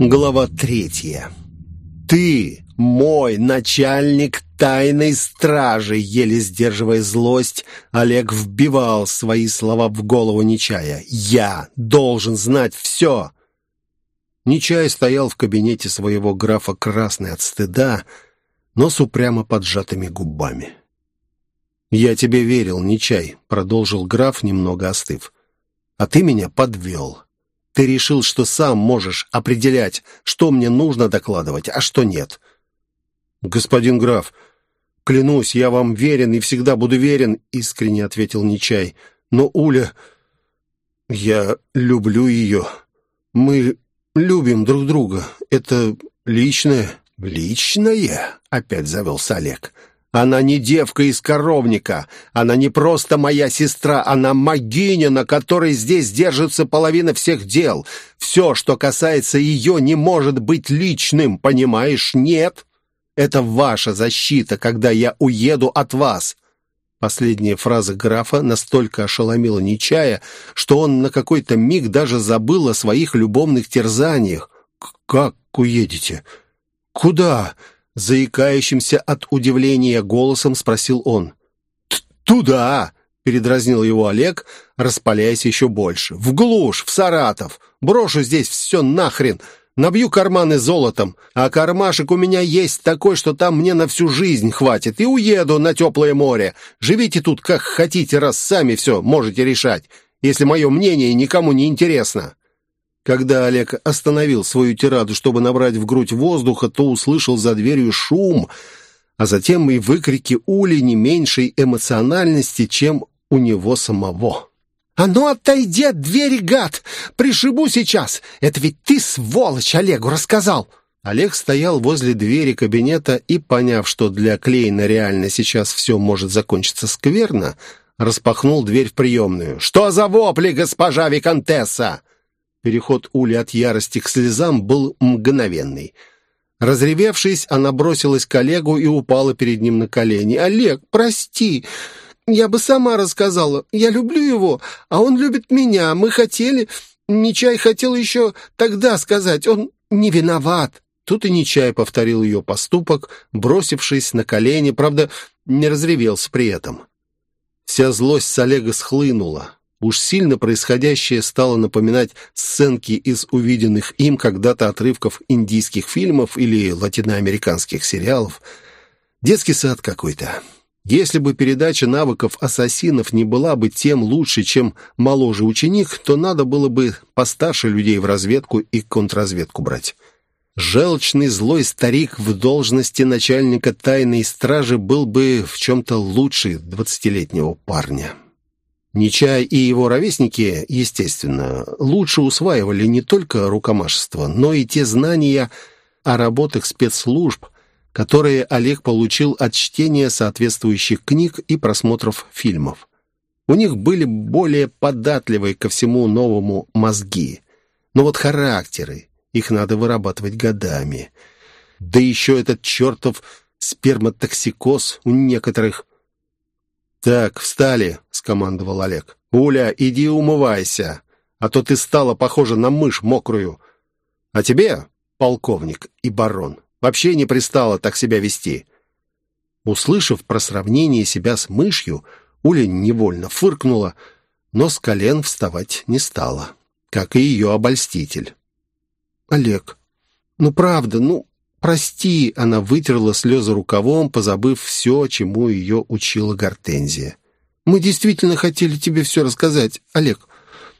Глава третья. «Ты мой начальник тайной стражи!» Еле сдерживая злость, Олег вбивал свои слова в голову Нечая. «Я должен знать все!» Нечай стоял в кабинете своего графа красный от стыда, но с упрямо поджатыми губами. «Я тебе верил, Нечай», — продолжил граф, немного остыв. «А ты меня подвел. Ты решил, что сам можешь определять, что мне нужно докладывать, а что нет. Господин граф, клянусь, я вам верен и всегда буду верен, искренне ответил Нечай. Но Уля... Я люблю ее. Мы любим друг друга. Это личное. Личное? Опять завелся Олег. Она не девка из коровника. Она не просто моя сестра, она могиня, на которой здесь держится половина всех дел. Все, что касается ее, не может быть личным, понимаешь? Нет. Это ваша защита, когда я уеду от вас». Последняя фраза графа настолько ошеломила Нечая, что он на какой-то миг даже забыл о своих любовных терзаниях. «Как уедете? Куда?» Заикающимся от удивления голосом спросил он. «Туда!» — передразнил его Олег, распаляясь еще больше. «В глушь, в Саратов! Брошу здесь все нахрен! Набью карманы золотом, а кармашек у меня есть такой, что там мне на всю жизнь хватит, и уеду на теплое море. Живите тут как хотите, раз сами все можете решать, если мое мнение никому не интересно». Когда Олег остановил свою тираду, чтобы набрать в грудь воздуха, то услышал за дверью шум, а затем и выкрики Ули не меньшей эмоциональности, чем у него самого. «А ну отойди от двери, гад! Пришибу сейчас! Это ведь ты, сволочь, Олегу рассказал!» Олег стоял возле двери кабинета и, поняв, что для Клейна реально сейчас все может закончиться скверно, распахнул дверь в приемную. «Что за вопли, госпожа Викантесса?» Переход Ули от ярости к слезам был мгновенный. Разревевшись, она бросилась к Олегу и упала перед ним на колени. «Олег, прости! Я бы сама рассказала. Я люблю его, а он любит меня. Мы хотели... Нечай хотел еще тогда сказать. Он не виноват». Тут и Нечай повторил ее поступок, бросившись на колени, правда, не разревелся при этом. Вся злость с Олега схлынула. Уж сильно происходящее стало напоминать сценки из увиденных им когда-то отрывков индийских фильмов или латиноамериканских сериалов. Детский сад какой-то. Если бы передача навыков ассасинов не была бы тем лучше, чем моложе ученик, то надо было бы постарше людей в разведку и контрразведку брать. Желчный злой старик в должности начальника тайной стражи был бы в чем-то лучше двадцатилетнего парня. Нечай и его ровесники, естественно, лучше усваивали не только рукомашество, но и те знания о работах спецслужб, которые Олег получил от чтения соответствующих книг и просмотров фильмов. У них были более податливые ко всему новому мозги. Но вот характеры, их надо вырабатывать годами. Да еще этот чертов сперматоксикоз у некоторых «Так, встали», — скомандовал Олег. «Уля, иди умывайся, а то ты стала похожа на мышь мокрую. А тебе, полковник и барон, вообще не пристало так себя вести». Услышав про сравнение себя с мышью, Уля невольно фыркнула, но с колен вставать не стала, как и ее обольститель. «Олег, ну правда, ну «Прости!» — она вытерла слезы рукавом, позабыв все, чему ее учила Гортензия. «Мы действительно хотели тебе все рассказать, Олег.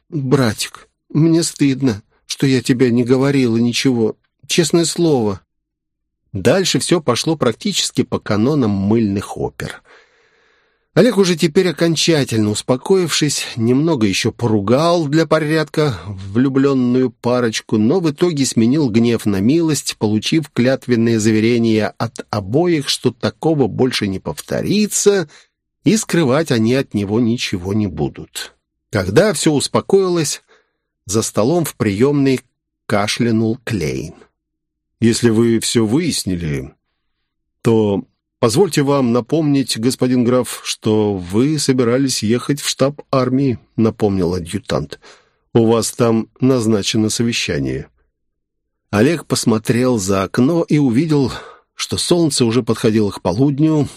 Братик, мне стыдно, что я тебе не говорила ничего. Честное слово». Дальше все пошло практически по канонам мыльных опер — Олег уже теперь окончательно успокоившись, немного еще поругал для порядка влюбленную парочку, но в итоге сменил гнев на милость, получив клятвенные заверения от обоих, что такого больше не повторится, и скрывать они от него ничего не будут. Когда все успокоилось, за столом в приемной кашлянул Клейн. «Если вы все выяснили, то «Позвольте вам напомнить, господин граф, что вы собирались ехать в штаб армии», — напомнил адъютант. «У вас там назначено совещание». Олег посмотрел за окно и увидел, что солнце уже подходило к полудню.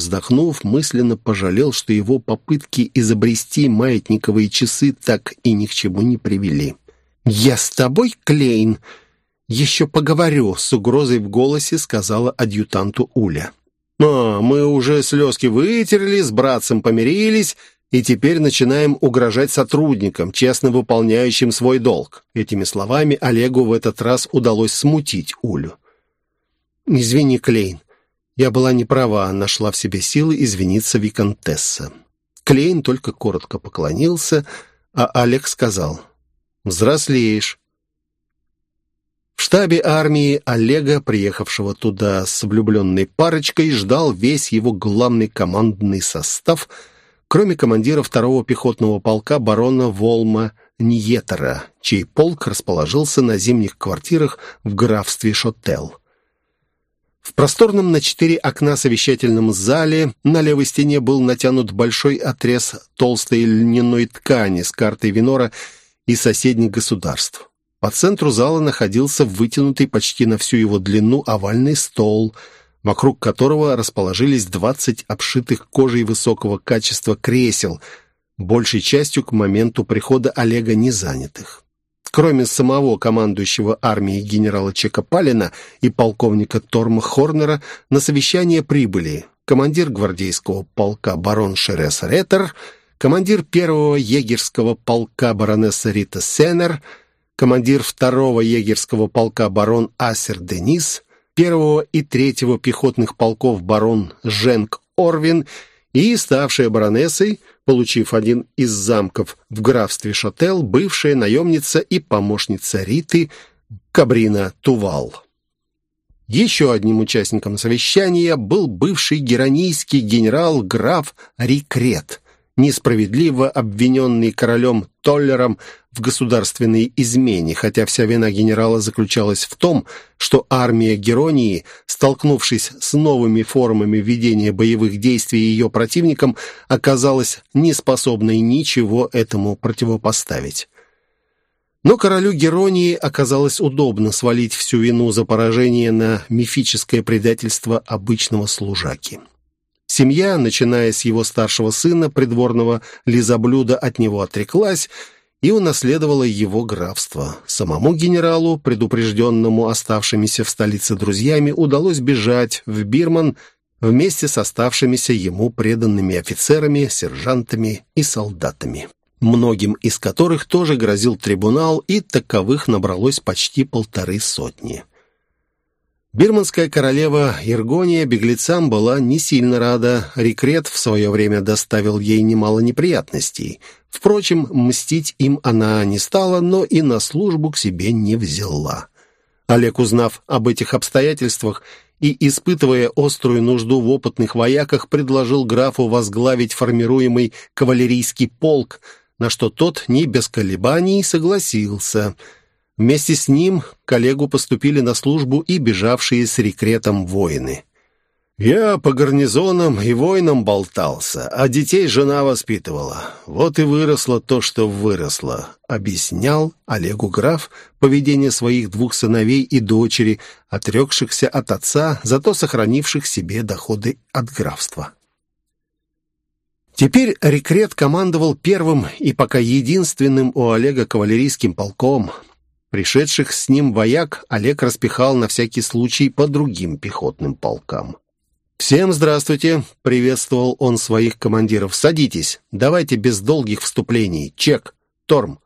Вздохнув, мысленно пожалел, что его попытки изобрести маятниковые часы так и ни к чему не привели. «Я с тобой, Клейн, еще поговорю», — с угрозой в голосе сказала адъютанту Уля. «А, мы уже слезки вытерли, с братцем помирились, и теперь начинаем угрожать сотрудникам, честно выполняющим свой долг». Этими словами Олегу в этот раз удалось смутить Улю. «Извини, Клейн, я была не права», — нашла в себе силы извиниться Викантесса. Клейн только коротко поклонился, а Олег сказал, «Взрослеешь». В штабе армии Олега, приехавшего туда с влюбленной парочкой, ждал весь его главный командный состав, кроме командира второго пехотного полка барона Волма Ниетера, чей полк расположился на зимних квартирах в графстве Шотел. В просторном на четыре окна совещательном зале на левой стене был натянут большой отрез толстой льняной ткани с картой Винора и соседних государств. По центру зала находился вытянутый почти на всю его длину овальный стол, вокруг которого расположились двадцать обшитых кожей высокого качества кресел, большей частью к моменту прихода Олега не занятых. Кроме самого командующего армией генерала Чекопалина и полковника Торма Хорнера, на совещание прибыли командир гвардейского полка барон Шерес Реттер, командир первого егерского полка баронесса Рита Сеннер – командир второго егерского полка барон Асер Денис, первого и третьего пехотных полков барон Женк Орвин и ставшая баронессой, получив один из замков в графстве Шотел, бывшая наемница и помощница Риты Кабрина Тувал. Еще одним участником совещания был бывший геронийский генерал-граф Рикрет, несправедливо обвиненный королем Толлером в государственной измене, хотя вся вина генерала заключалась в том, что армия Геронии, столкнувшись с новыми формами ведения боевых действий ее противником, оказалась неспособной ничего этому противопоставить. Но королю Геронии оказалось удобно свалить всю вину за поражение на мифическое предательство обычного служаки. Семья, начиная с его старшего сына, придворного лизоблюда, от него отреклась и унаследовала его графство. Самому генералу, предупрежденному оставшимися в столице друзьями, удалось бежать в Бирман вместе с оставшимися ему преданными офицерами, сержантами и солдатами, многим из которых тоже грозил трибунал, и таковых набралось почти полторы сотни. Бирманская королева Иргония беглецам была не сильно рада. Рекрет в свое время доставил ей немало неприятностей. Впрочем, мстить им она не стала, но и на службу к себе не взяла. Олег, узнав об этих обстоятельствах и испытывая острую нужду в опытных вояках, предложил графу возглавить формируемый кавалерийский полк, на что тот не без колебаний согласился – Вместе с ним коллегу поступили на службу и бежавшие с рекретом воины. «Я по гарнизонам и воинам болтался, а детей жена воспитывала. Вот и выросло то, что выросло», — объяснял Олегу граф поведение своих двух сыновей и дочери, отрекшихся от отца, зато сохранивших себе доходы от графства. Теперь рекрет командовал первым и пока единственным у Олега кавалерийским полком — Пришедших с ним вояк Олег распихал на всякий случай по другим пехотным полкам. «Всем здравствуйте!» — приветствовал он своих командиров. «Садитесь. Давайте без долгих вступлений. Чек. Торм».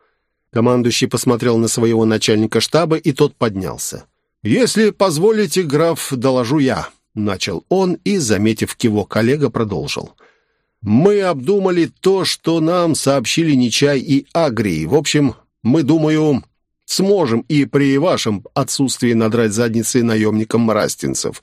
Командующий посмотрел на своего начальника штаба, и тот поднялся. «Если позволите, граф, доложу я», — начал он и, заметив кивок коллега, продолжил. «Мы обдумали то, что нам сообщили Нечай и Агрий. В общем, мы, думаю, Сможем и при вашем отсутствии надрать задницы наемникам мрастинцев.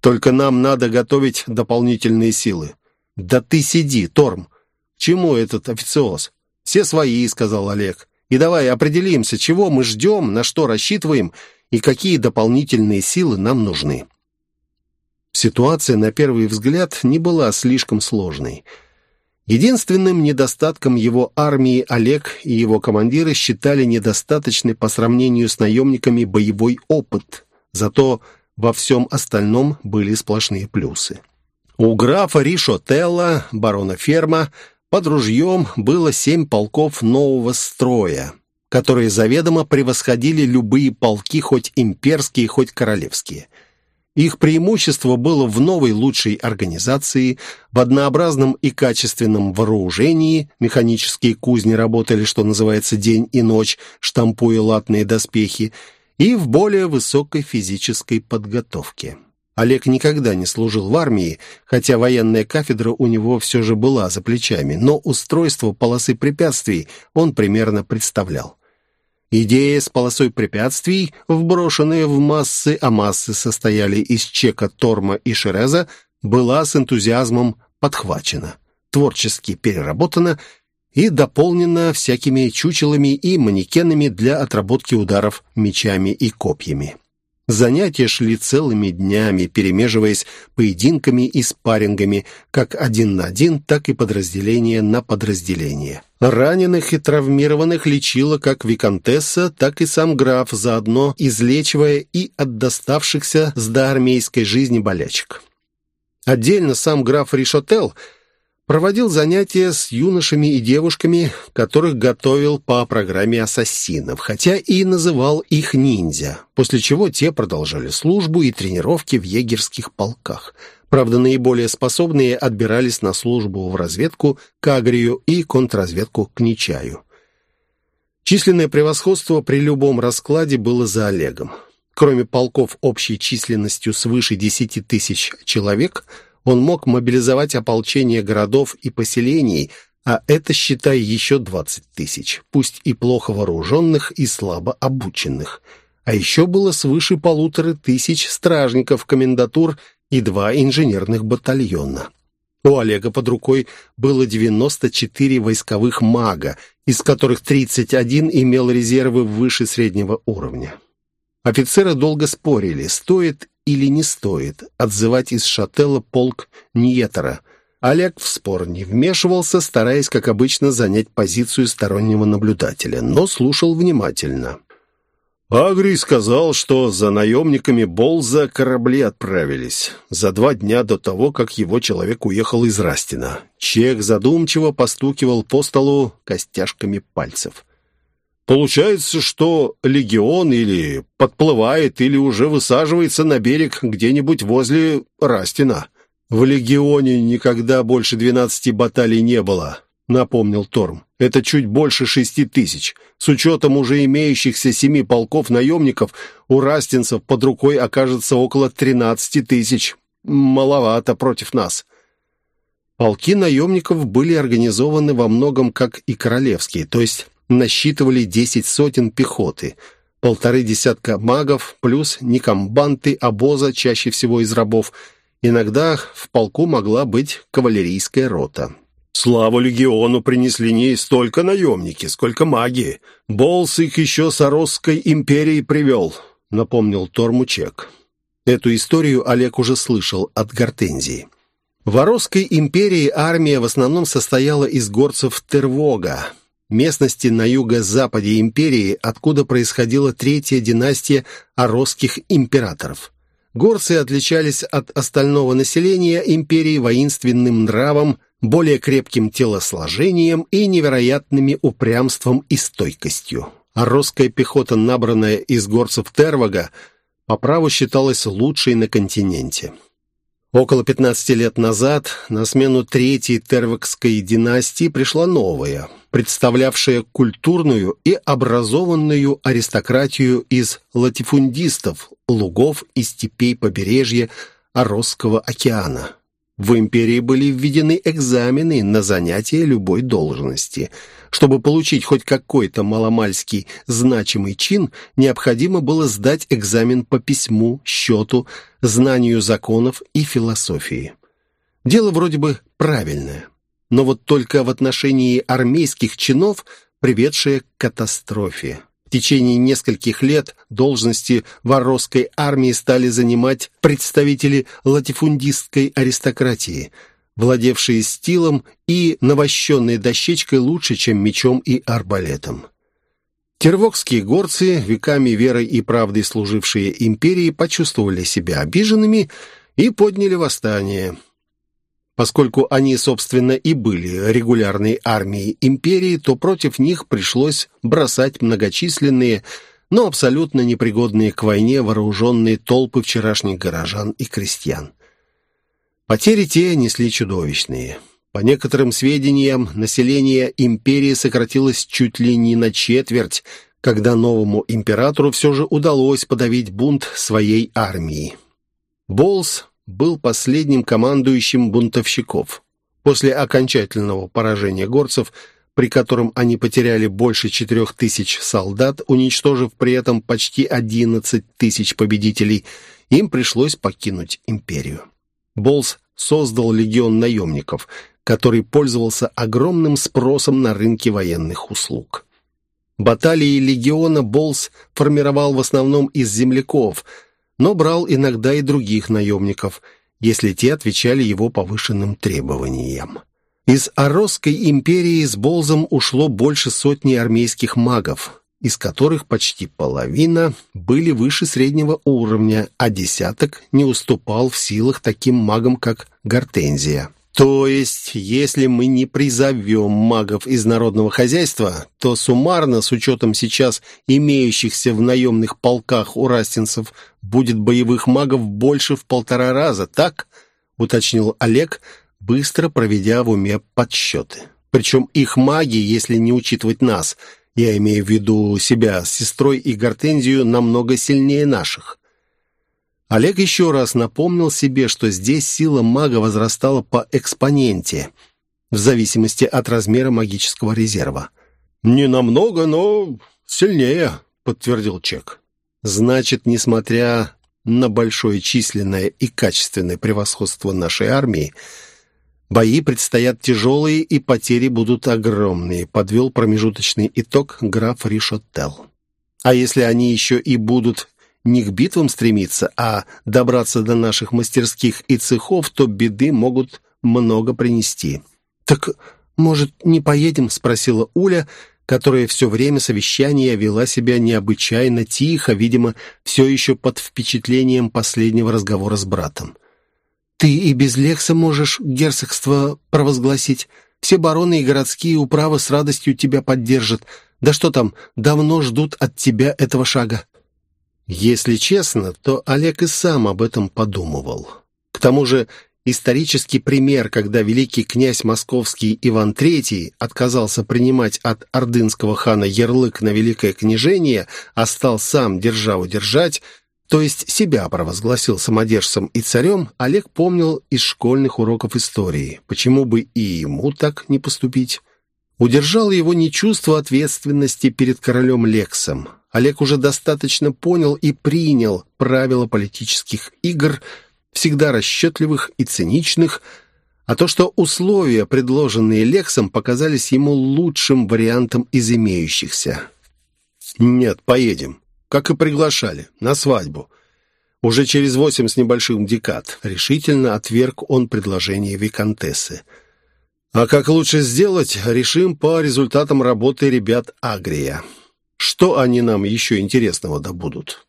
Только нам надо готовить дополнительные силы». «Да ты сиди, Торм! чему этот официоз?» «Все свои», — сказал Олег. «И давай определимся, чего мы ждем, на что рассчитываем и какие дополнительные силы нам нужны». Ситуация, на первый взгляд, не была слишком сложной. Единственным недостатком его армии Олег и его командиры считали недостаточный по сравнению с наемниками боевой опыт, зато во всем остальном были сплошные плюсы. У графа Ришотелла, барона Ферма, под ружьем было семь полков нового строя, которые заведомо превосходили любые полки, хоть имперские, хоть королевские. Их преимущество было в новой лучшей организации, в однообразном и качественном вооружении, механические кузни работали, что называется, день и ночь, штампуя латные доспехи, и в более высокой физической подготовке. Олег никогда не служил в армии, хотя военная кафедра у него все же была за плечами, но устройство полосы препятствий он примерно представлял. Идея с полосой препятствий, вброшенная в массы, а массы состояли из Чека, Торма и Шереза, была с энтузиазмом подхвачена, творчески переработана и дополнена всякими чучелами и манекенами для отработки ударов мечами и копьями. Занятия шли целыми днями, перемеживаясь поединками и спаррингами, как один на один, так и подразделение на подразделение. Раненых и травмированных лечила как виконтесса, так и сам граф, заодно излечивая и от доставшихся с доармейской жизни болячек. Отдельно сам граф Ришотел – проводил занятия с юношами и девушками, которых готовил по программе ассасинов, хотя и называл их ниндзя, после чего те продолжали службу и тренировки в егерских полках. Правда, наиболее способные отбирались на службу в разведку к Агрию и контрразведку к Нечаю. Численное превосходство при любом раскладе было за Олегом. Кроме полков общей численностью свыше 10 тысяч человек – он мог мобилизовать ополчение городов и поселений, а это, считай, еще 20 тысяч, пусть и плохо вооруженных и слабо обученных. А еще было свыше полутора тысяч стражников комендатур и два инженерных батальона. У Олега под рукой было 94 войсковых мага, из которых 31 имел резервы выше среднего уровня. Офицеры долго спорили, стоит или не стоит отзывать из шаттела полк Ниетера. Олег в спор не вмешивался, стараясь, как обычно, занять позицию стороннего наблюдателя, но слушал внимательно. Агрий сказал, что за наемниками Болза корабли отправились за два дня до того, как его человек уехал из Растина. Чех задумчиво постукивал по столу костяшками пальцев. Получается, что легион или подплывает, или уже высаживается на берег где-нибудь возле Растина. В легионе никогда больше двенадцати баталий не было, напомнил Торм. Это чуть больше шести тысяч. С учетом уже имеющихся семи полков наемников, у растинцев под рукой окажется около тринадцати тысяч. Маловато против нас. Полки наемников были организованы во многом как и королевские, то есть насчитывали десять сотен пехоты, полторы десятка магов, плюс никомбанты обоза, чаще всего из рабов. Иногда в полку могла быть кавалерийская рота. Славу легиону принесли не столько наемники, сколько маги. Болс их еще с Оросской империей привел, напомнил Тормучек. Эту историю Олег уже слышал от Гортензии. В Оросской империи армия в основном состояла из горцев Тервога, местности на юго-западе империи, откуда происходила третья династия оросских императоров. Горцы отличались от остального населения империи воинственным нравом, более крепким телосложением и невероятными упрямством и стойкостью. Оросская пехота, набранная из горцев Тервага, по праву считалась лучшей на континенте. Около 15 лет назад на смену третьей Тервакской династии пришла новая, представлявшая культурную и образованную аристократию из латифундистов, лугов и степей побережья Оросского океана. В империи были введены экзамены на занятие любой должности. Чтобы получить хоть какой-то маломальский значимый чин, необходимо было сдать экзамен по письму, счету, знанию законов и философии. Дело вроде бы правильное, но вот только в отношении армейских чинов, приведшее к катастрофе течение нескольких лет должности в армии стали занимать представители латифундистской аристократии. Владевшие стилом и навощенной дощечкой лучше, чем мечом и арбалетом. Тервокские горцы, веками верой и правдой служившие империи, почувствовали себя обиженными и подняли восстание. Поскольку они, собственно, и были регулярной армией империи, то против них пришлось бросать многочисленные, но абсолютно непригодные к войне вооруженные толпы вчерашних горожан и крестьян. Потери те несли чудовищные. По некоторым сведениям, население империи сократилось чуть ли не на четверть, когда новому императору все же удалось подавить бунт своей армии. Болс был последним командующим бунтовщиков. После окончательного поражения горцев, при котором они потеряли больше четырех тысяч солдат, уничтожив при этом почти одиннадцать тысяч победителей, им пришлось покинуть империю. Болс создал легион наемников, который пользовался огромным спросом на рынке военных услуг. Баталии легиона Болс формировал в основном из земляков – но брал иногда и других наемников, если те отвечали его повышенным требованиям. Из Оросской империи с Болзом ушло больше сотни армейских магов, из которых почти половина были выше среднего уровня, а десяток не уступал в силах таким магам, как Гортензия. То есть, если мы не призовем магов из народного хозяйства, то суммарно, с учетом сейчас имеющихся в наемных полках у растинцев, будет боевых магов больше в полтора раза, так?» — уточнил Олег, быстро проведя в уме подсчеты. «Причем их маги, если не учитывать нас, я имею в виду себя с сестрой и Гортензию, намного сильнее наших». Олег еще раз напомнил себе, что здесь сила мага возрастала по экспоненте, в зависимости от размера магического резерва. «Не намного, но сильнее», — подтвердил Чек. «Значит, несмотря на большое численное и качественное превосходство нашей армии, бои предстоят тяжелые и потери будут огромные», — подвел промежуточный итог граф Ришоттел. «А если они еще и будут не к битвам стремиться, а добраться до наших мастерских и цехов, то беды могут много принести. «Так, может, не поедем?» — спросила Уля, которая все время совещания вела себя необычайно тихо, видимо, все еще под впечатлением последнего разговора с братом. «Ты и без Лекса можешь герцогство провозгласить. Все бароны и городские управы с радостью тебя поддержат. Да что там, давно ждут от тебя этого шага». Если честно, то Олег и сам об этом подумывал. К тому же исторический пример, когда великий князь московский Иван III отказался принимать от ордынского хана ярлык на великое княжение, а стал сам державу держать, то есть себя провозгласил самодержцем и царем, Олег помнил из школьных уроков истории. Почему бы и ему так не поступить? Удержало его не чувство ответственности перед королем Лексом, Олег уже достаточно понял и принял правила политических игр, всегда расчетливых и циничных, а то, что условия, предложенные Лексом, показались ему лучшим вариантом из имеющихся. «Нет, поедем. Как и приглашали. На свадьбу. Уже через восемь с небольшим декад». Решительно отверг он предложение Викантессы. «А как лучше сделать, решим по результатам работы ребят Агрия». Что они нам еще интересного добудут?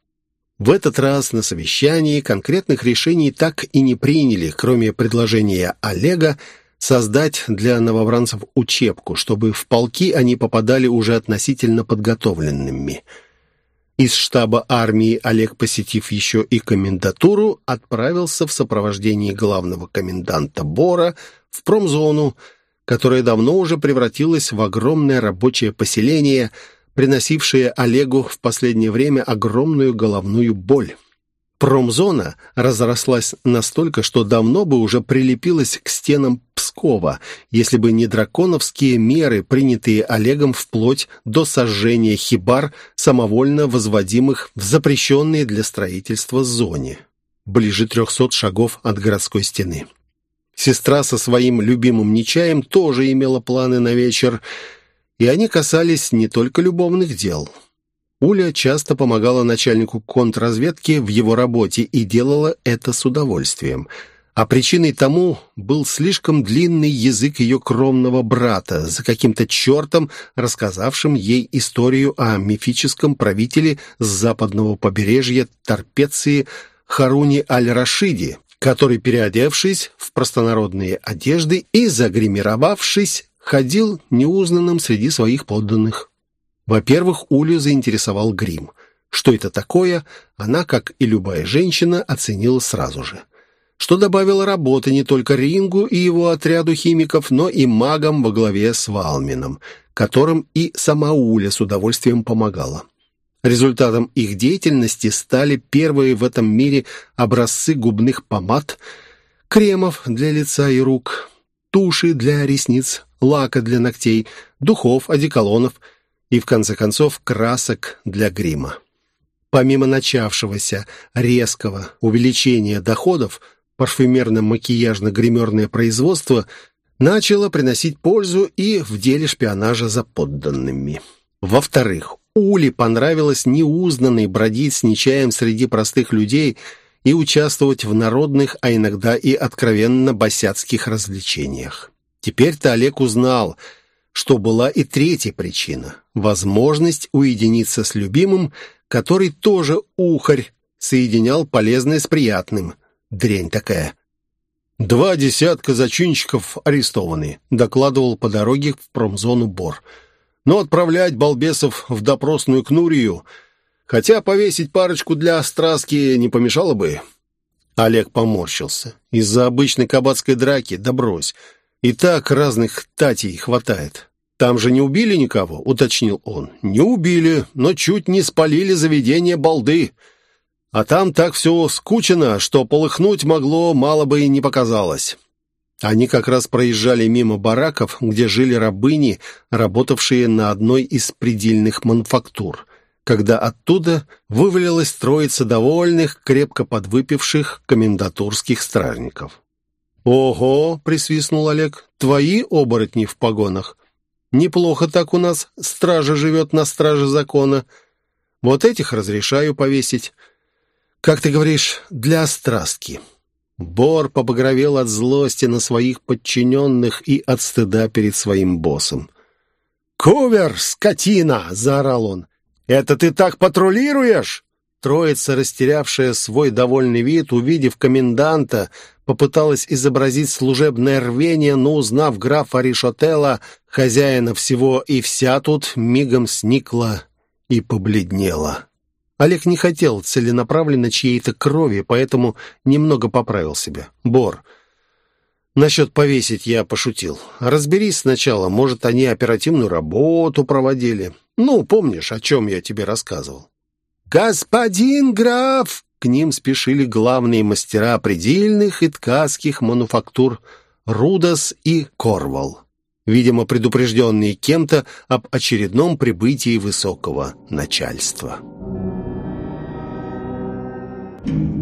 В этот раз на совещании конкретных решений так и не приняли, кроме предложения Олега создать для новобранцев учебку, чтобы в полки они попадали уже относительно подготовленными. Из штаба армии Олег, посетив еще и комендатуру, отправился в сопровождении главного коменданта Бора в промзону, которая давно уже превратилась в огромное рабочее поселение – приносившие Олегу в последнее время огромную головную боль. Промзона разрослась настолько, что давно бы уже прилепилась к стенам Пскова, если бы не драконовские меры, принятые Олегом вплоть до сожжения хибар, самовольно возводимых в запрещенные для строительства зоне, ближе трехсот шагов от городской стены. Сестра со своим любимым Нечаем тоже имела планы на вечер – и они касались не только любовных дел. Уля часто помогала начальнику контрразведки в его работе и делала это с удовольствием. А причиной тому был слишком длинный язык ее кромного брата, за каким-то чертом рассказавшим ей историю о мифическом правителе с западного побережья Торпеции Харуни Аль-Рашиди, который, переодевшись в простонародные одежды и загримировавшись, ходил неузнанным среди своих подданных. Во-первых, Улю заинтересовал грим. Что это такое, она, как и любая женщина, оценила сразу же. Что добавило работы не только Рингу и его отряду химиков, но и магам во главе с Валмином, которым и сама Уля с удовольствием помогала. Результатом их деятельности стали первые в этом мире образцы губных помад, кремов для лица и рук, туши для ресниц, лака для ногтей, духов, одеколонов и, в конце концов, красок для грима. Помимо начавшегося резкого увеличения доходов, парфюмерно-макияжно-гримерное производство начало приносить пользу и в деле шпионажа за подданными. Во-вторых, Уле понравилось неузнанной бродить с нечаем среди простых людей и участвовать в народных, а иногда и откровенно босяцких развлечениях. Теперь-то Олег узнал, что была и третья причина – возможность уединиться с любимым, который тоже ухарь, соединял полезное с приятным. Дрянь такая. «Два десятка зачинщиков арестованы», – докладывал по дороге в промзону Бор – но отправлять балбесов в допросную кнурию, хотя повесить парочку для страски не помешало бы. Олег поморщился. Из-за обычной кабацкой драки, да брось. И так разных татей хватает. «Там же не убили никого?» — уточнил он. «Не убили, но чуть не спалили заведение балды. А там так все скучено, что полыхнуть могло, мало бы и не показалось». Они как раз проезжали мимо бараков, где жили рабыни, работавшие на одной из предельных мануфактур, когда оттуда вывалилась троица довольных, крепко подвыпивших комендатурских стражников. «Ого!» — присвистнул Олег. «Твои оборотни в погонах. Неплохо так у нас стража живет на страже закона. Вот этих разрешаю повесить. Как ты говоришь, для страстки». Бор побагровел от злости на своих подчиненных и от стыда перед своим боссом. «Кувер, скотина!» — заорал он. «Это ты так патрулируешь?» Троица, растерявшая свой довольный вид, увидев коменданта, попыталась изобразить служебное рвение, но, узнав графа Ришотела, хозяина всего и вся тут, мигом сникла и побледнела. Олег не хотел целенаправленно чьей-то крови, поэтому немного поправил себя. «Бор, насчет повесить я пошутил. Разберись сначала, может, они оперативную работу проводили. Ну, помнишь, о чем я тебе рассказывал?» «Господин граф!» к ним спешили главные мастера предельных и ткацких мануфактур Рудас и Корвал, видимо, предупрежденные кем-то об очередном прибытии высокого начальства. Thank you.